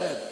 said